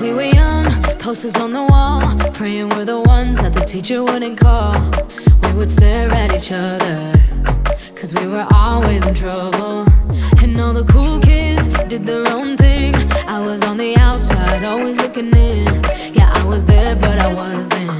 we were young, posters on the wall, praying we're the ones that the teacher wouldn't call. We would stare at each other, cause we were always in trouble. And all the cool kids did their own thing. I was on the outside, always looking in. Yeah, I was there, but I wasn't.